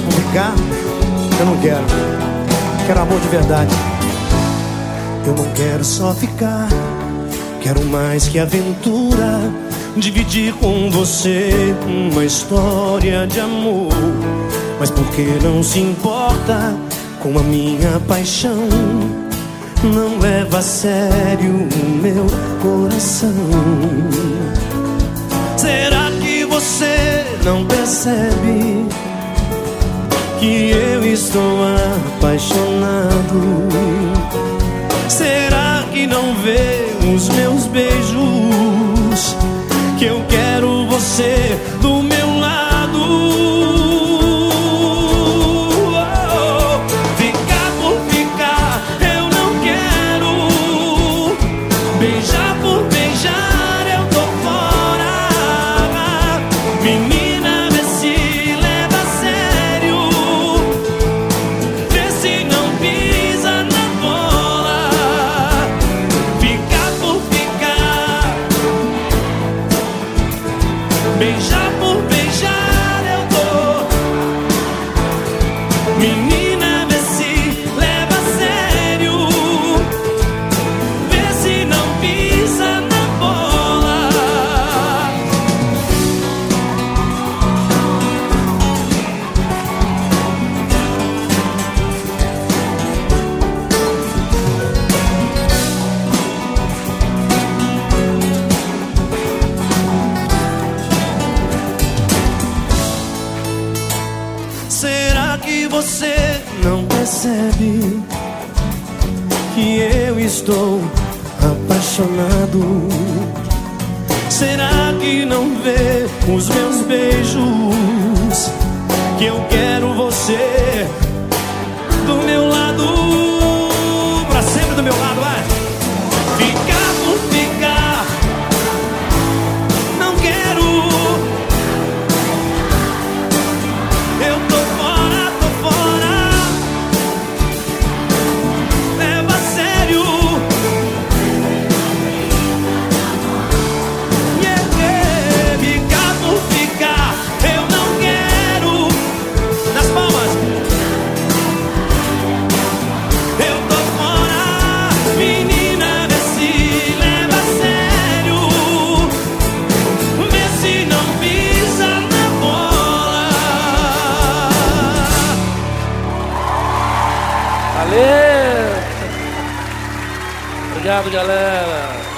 ficar, eu não quero. Quero amor de verdade. Eu não quero só ficar, quero mais que aventura. Dividir com você uma história de amor. Mas por que não se importa com a minha paixão? Não leva a sério o meu coração. Será que você não percebe que eu estou apaixonado? Será que não vê os meus beijos? Que eu quero você do meu lado. Oh, ficar por ficar, eu não quero. Beijar por beijar, eu tô fora. Menina, Beijar você não percebe que eu estou apaixonado? Será que não vê os meus beijos? Que eu quero você Obrigado, galera.